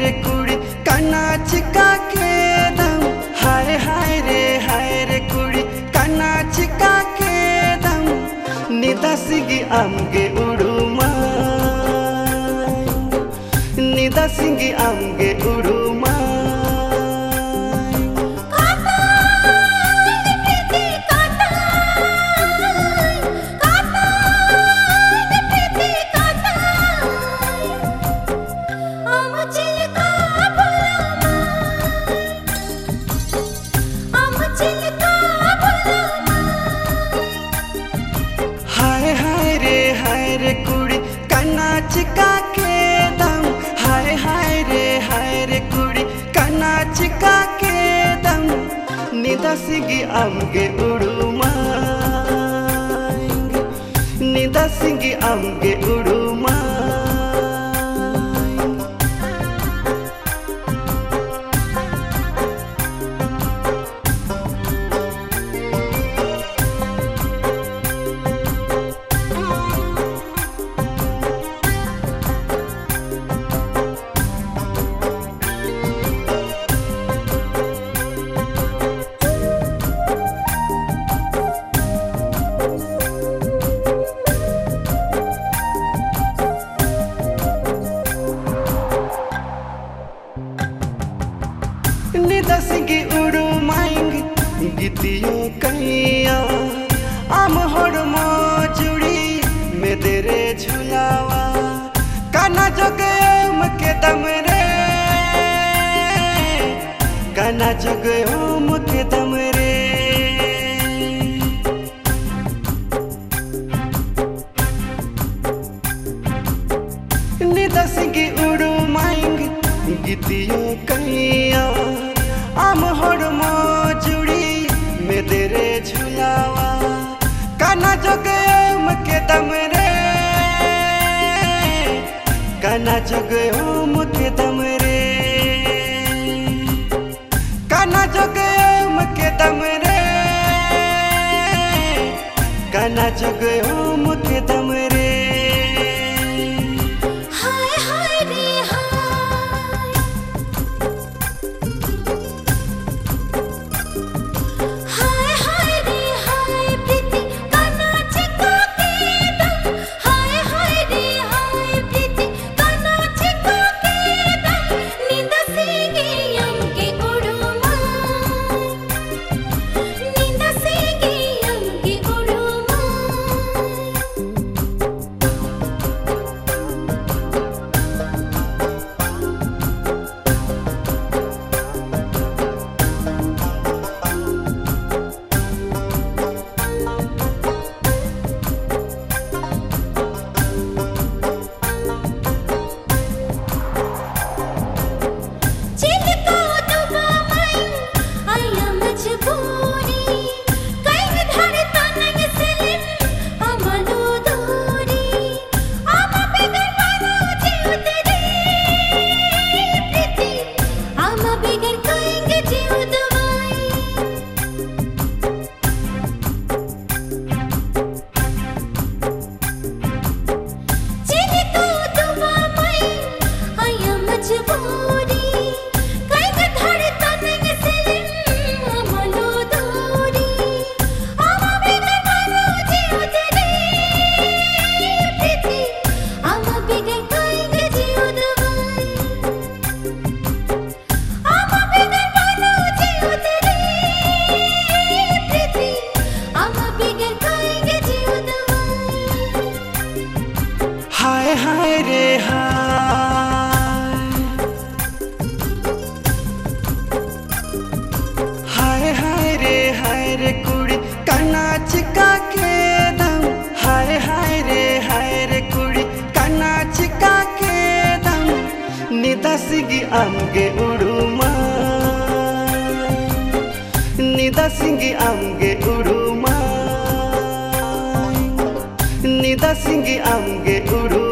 रे कुड़ी कना चिका के हाय हाय रे हाय रे कुड़ी कना चिका के निदसिगी अमगे उड़ुमा निदसिगी अमगे उड़ुमा ನಿದಸಿಗಿ ಅಮ್ಗೆ ಉಡುಮಾ ನಿದಸಿಗಿ ಅಮ್ಗೆ ಉಡುಮಾ गीतियो कैया आम हर जुड़ी में देरे झुलावा। काना जगे के दम रे काना जगे के दम रे। निदसगी उडु माइंग, गीतियो कैया आम काना जग मुखे दम रे। काना जग मुखे दम रे। काना जग मुखे दम हाय रे हाय हाय हाय रे हाय रे कुड़ी कन्ना चिका के दम। हाय हाय रे हाय रे कुड़ी कन्ना चिका के दम। निदसिगी अम्गे उडुमा निदसिगी अम्गे उडुमा निदसिगी अम्गे उडुमा